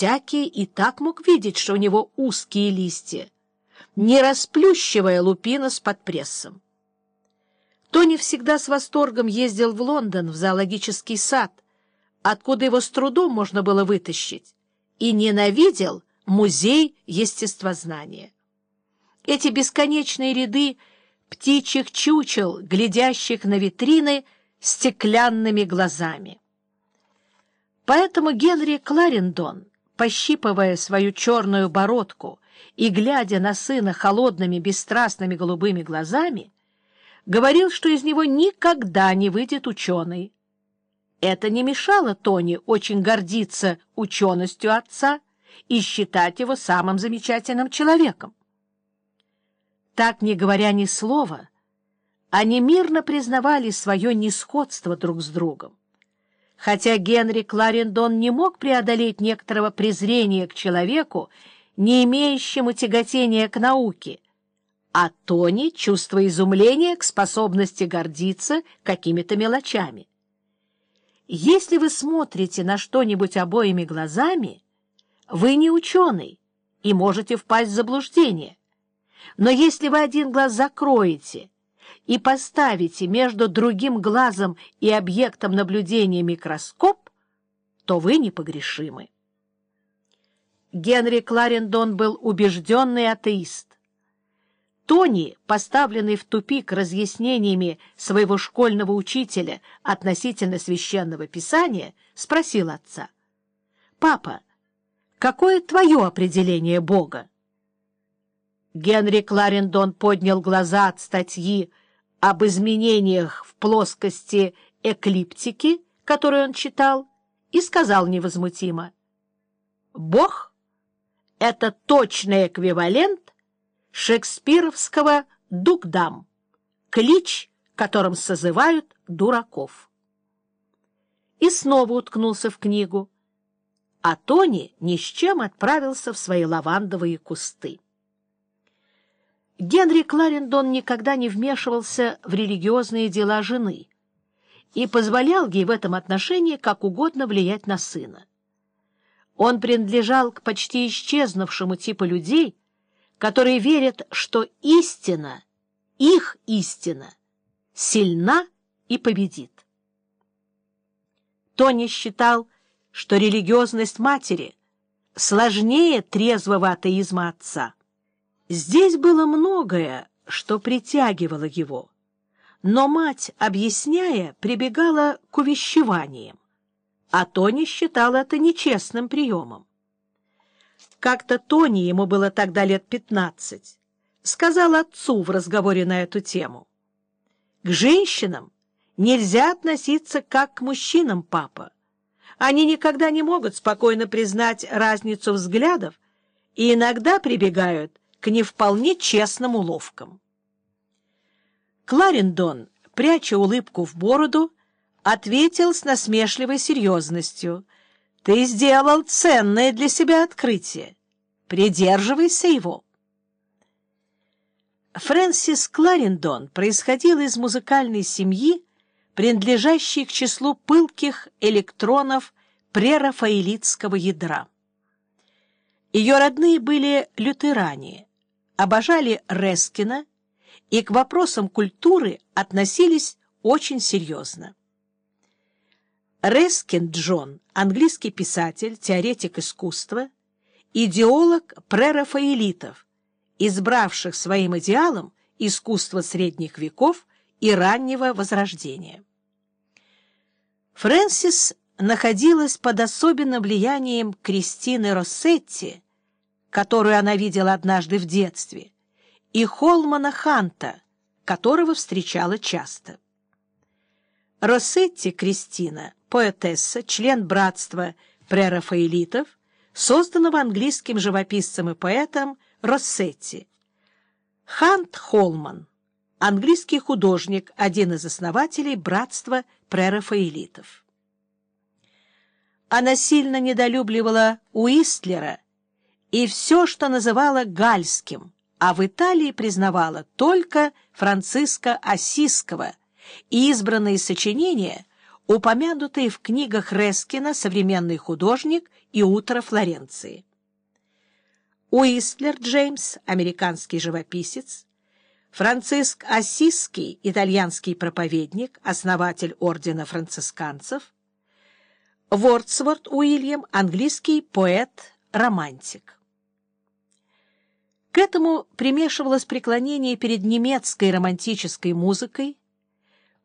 всякий и так мог видеть, что у него узкие листья, не расплющивая лупина с подпрессом. Тони всегда с восторгом ездил в Лондон, в зоологический сад, откуда его с трудом можно было вытащить, и ненавидел музей естествознания. Эти бесконечные ряды птичьих чучел, глядящих на витрины стеклянными глазами. Поэтому Генри Кларендон, пощипывая свою черную бородку и глядя на сына холодными бесстрастными голубыми глазами, говорил, что из него никогда не выйдет ученый. Это не мешало Тони очень гордиться ученостью отца и считать его самым замечательным человеком. Так, не говоря ни слова, они мирно признавали свое несходство друг с другом. Хотя Генри Кларендон не мог преодолеть некоторого презрения к человеку, не имеющему тяготения к науке, а Тони — чувство изумления к способности гордиться какими-то мелочами. Если вы смотрите на что-нибудь обоими глазами, вы не ученый и можете впасть в заблуждение. Но если вы один глаз закроете и поставите между другим глазом и объектом наблюдения микроскоп, то вы непогрешимы. Генри Кларендон был убежденный атеист. Тони, поставленный в тупик разъяснениями своего школьного учителя относительно священного писания, спросил отца. «Папа, какое твое определение Бога?» Генри Кларендон поднял глаза от статьи об изменениях в плоскости эклиптики, которую он читал, и сказал невозмутимо. «Бог — это точный эквивалент шекспировского «дугдам», клич, которым созывают дураков. И снова уткнулся в книгу, а Тони ни с чем отправился в свои лавандовые кусты. Генри Кларендон никогда не вмешивался в религиозные дела жены и позволял ей в этом отношении как угодно влиять на сына. Он принадлежал к почти исчезнувшему типу людей, которые верят, что истина, их истина, сильна и победит. Тони считал, что религиозность матери сложнее трезвого атеизма отца. Здесь было многое, что притягивало его, но мать, объясняя, прибегала к увещеваниям, а Тони считал это нечестным приемом. Как-то Тони, ему было тогда лет пятнадцать, сказал отцу в разговоре на эту тему. «К женщинам нельзя относиться как к мужчинам, папа. Они никогда не могут спокойно признать разницу взглядов и иногда прибегают к не вполне честным уловкам». Кларендон, пряча улыбку в бороду, ответил с насмешливой серьезностью — ты сделал ценное для себя открытие. Придерживайся его. Фрэнсис Кларендон происходил из музыкальной семьи, принадлежащей к числу пылких электронов прерафаэлитского ядра. Ее родные были лютеране, обожали Рескина и к вопросам культуры относились очень серьезно. Рескин Джон, английский писатель, теоретик искусства, идеолог прерафаэлитов, избравших своим идеалом искусство средних веков и раннего Возрождения. Фрэнсис находилась под особенным влиянием Кристины Россетти, которую она видела однажды в детстве, и Холмана Ханта, которого встречала часто. Россетти Кристина поэтесса, член братства прерафаэлитов, созданного английским живописцем и поэтом Россетти. Хант Холман, английский художник, один из основателей братства прерафаэлитов. Она сильно недолюбливала Уистлера и все, что называла гальским, а в Италии признавала только Франциска Осиского и избранные сочинения – упомянутые в книгах Рескина «Современный художник» и «Утро Флоренции». Уистлер Джеймс, американский живописец, Франциск Ассизский, итальянский проповедник, основатель ордена францисканцев, Вордсворт Уильям, английский поэт-романтик. К этому примешивалось преклонение перед немецкой романтической музыкой,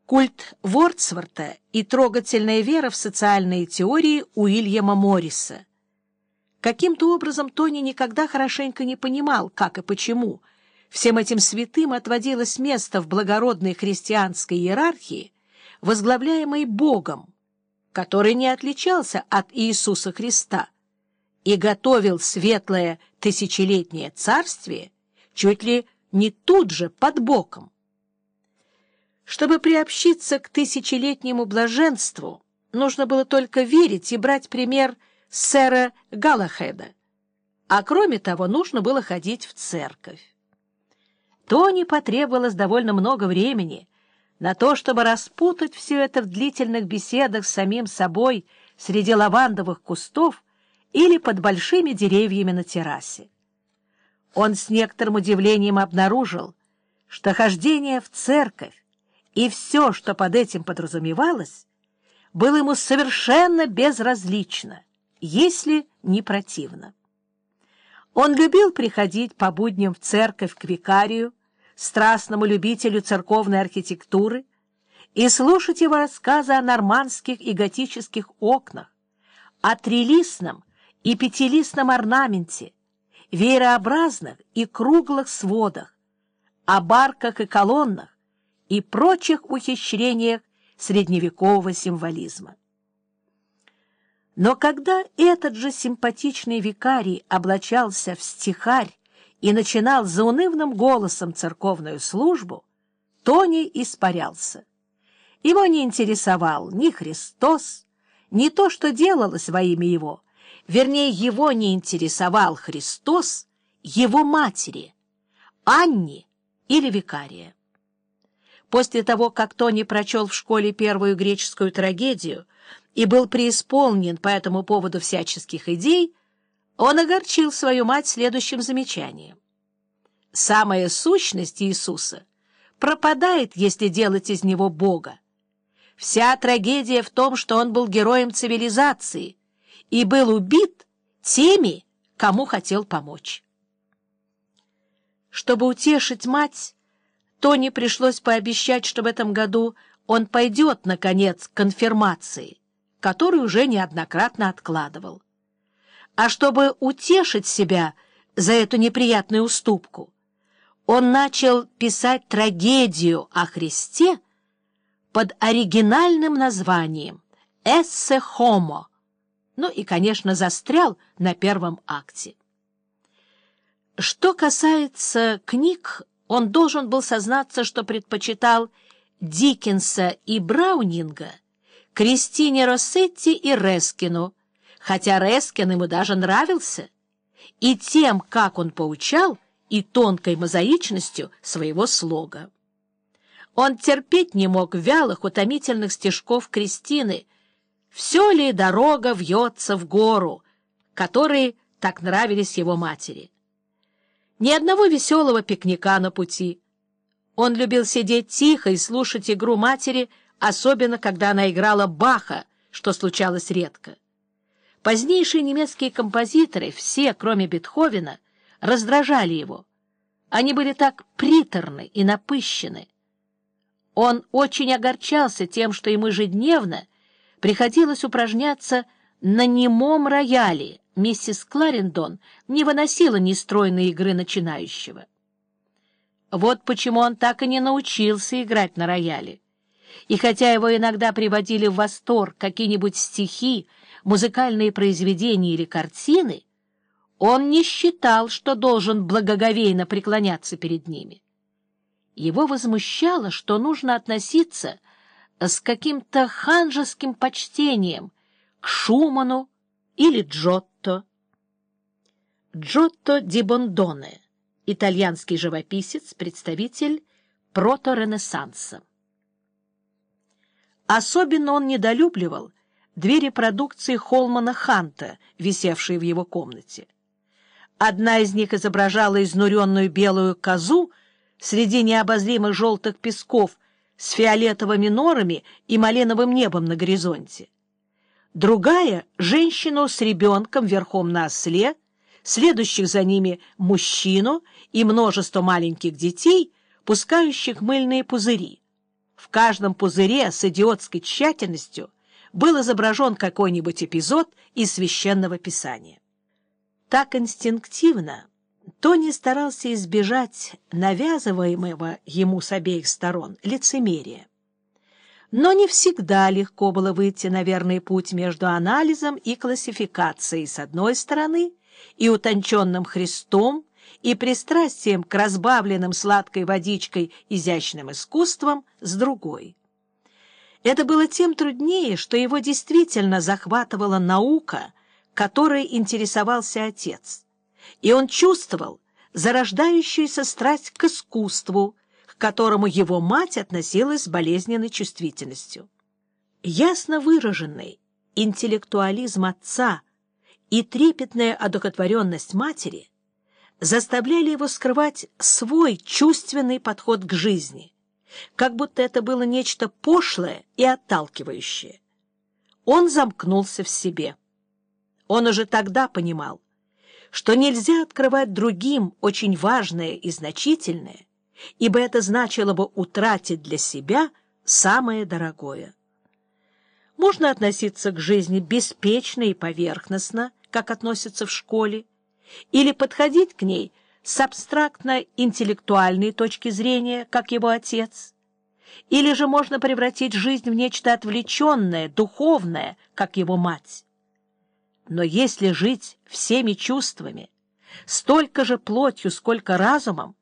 культ Вордсворта и трогательная вера в социальные теории Уильяма Морриса. Каким-то образом Тони никогда хорошенько не понимал, как и почему – Всем этим святым отводилось место в благородной христианской иерархии, возглавляемой Богом, который не отличался от Иисуса Христа и готовил светлое тысячелетнее царствие чуть ли не тут же, под боком. Чтобы приобщиться к тысячелетнему блаженству, нужно было только верить и брать пример сэра Галахеда, а кроме того нужно было ходить в церковь. Тони потребовалось довольно много времени на то, чтобы распутать все это в длительных беседах с самим собой среди лавандовых кустов или под большими деревьями на террасе. Он с некоторым удивлением обнаружил, что хождение в церковь и все, что под этим подразумевалось, было ему совершенно безразлично, если не противно. Он любил приходить по будням в церковь к викарию, страстному любителю церковной архитектуры, и слушать его рассказы о нормандских и готических окнах, о трилистном и пятилистном орнаменте, веерообразных и круглых сводах, о барках и колоннах и прочих ухищрениях средневекового символизма. Но когда этот же симпатичный викарий облачался в стихарь и начинал заунывным голосом церковную службу, Тони испарялся. Его не интересовал ни Христос, ни то, что делалось во имя его. Вернее, его не интересовал Христос, его матери, Анни или викария. После того, как Тони прочел в школе первую греческую трагедию, и был преисполнен по этому поводу всяческих идей, он огорчил свою мать следующим замечанием. Самая сущность Иисуса пропадает, если делать из него Бога. Вся трагедия в том, что он был героем цивилизации и был убит теми, кому хотел помочь. Чтобы утешить мать, Тони пришлось пообещать, что в этом году он пойдет, наконец, к конфирмации — который уже неоднократно откладывал. А чтобы утешить себя за эту неприятную уступку, он начал писать трагедию о Христе под оригинальным названием «Эссе Хомо», ну и, конечно, застрял на первом акте. Что касается книг, он должен был сознаться, что предпочитал Диккенса и Браунинга — Кристине Россетти и Рескину, хотя Рескин ему даже нравился, и тем, как он поучал, и тонкой мозаичностью своего слога. Он терпеть не мог вялых, утомительных стежков Кристины, все ли дорога вьется в гору, которые так нравились его матери. Ни одного веселого пикника на пути. Он любил сидеть тихо и слушать игру матери — особенно когда она играла Баха, что случалось редко. Позднейшие немецкие композиторы, все, кроме Бетховена, раздражали его. Они были так приторны и напыщены. Он очень огорчался тем, что ему ежедневно приходилось упражняться на немом рояле. Миссис Кларендон не выносила нестройной игры начинающего. Вот почему он так и не научился играть на рояле и хотя его иногда приводили в восторг какие-нибудь стихи, музыкальные произведения или картины, он не считал, что должен благоговейно преклоняться перед ними. Его возмущало, что нужно относиться с каким-то ханжеским почтением к Шуману или Джотто. Джотто ди Бондоне, итальянский живописец, представитель прото-ренессанса. Особенно он недолюбливал двери продукции Холмана Ханта, висевшие в его комнате. Одна из них изображала изнуренную белую козу среди необозримых желтых песков с фиолетовыми норами и малиновым небом на горизонте. Другая — женщину с ребенком верхом на осле, следующих за ними мужчину и множество маленьких детей, пускающих мыльные пузыри. В каждом пузыре с идиотской тщательностью был изображен какой-нибудь эпизод из священного писания. Так инстинктивно Тони старался избежать навязываемого ему с обеих сторон лицемерия. Но не всегда легко было выйти на верный путь между анализом и классификацией с одной стороны и утонченным Христом и пристрастием к разбавленным сладкой водичкой изящным искусством с другой. Это было тем труднее, что его действительно захватывала наука, которой интересовался отец, и он чувствовал зарождающуюся страсть к искусству, к которому его мать относилась с болезненной чувствительностью. Ясно выраженный интеллектуализм отца и трепетная одухотворенность матери заставляли его скрывать свой чувственный подход к жизни, как будто это было нечто пошлое и отталкивающее. Он замкнулся в себе. Он уже тогда понимал, что нельзя открывать другим очень важное и значительное, ибо это значило бы утратить для себя самое дорогое. Можно относиться к жизни беспечно и поверхностно, как относятся в школе, или подходить к ней с абстрактно-интеллектуальной точки зрения, как его отец, или же можно превратить жизнь в нечто отвлеченное, духовное, как его мать. Но если жить всеми чувствами, столько же плотью, сколько разумом,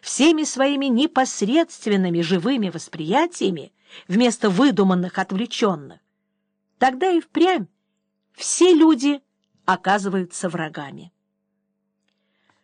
всеми своими непосредственными живыми восприятиями вместо выдуманных отвлеченных, тогда и впрямь все люди оказываются врагами.